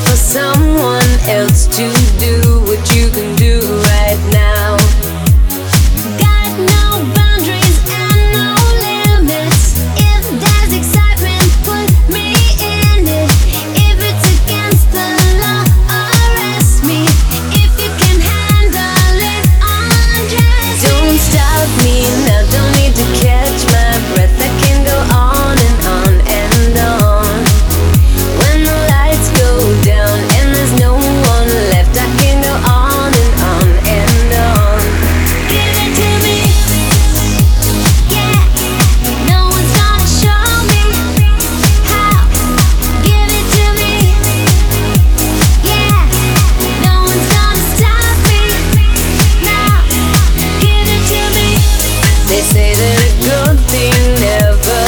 for someone else to do what you can do. wanted to be never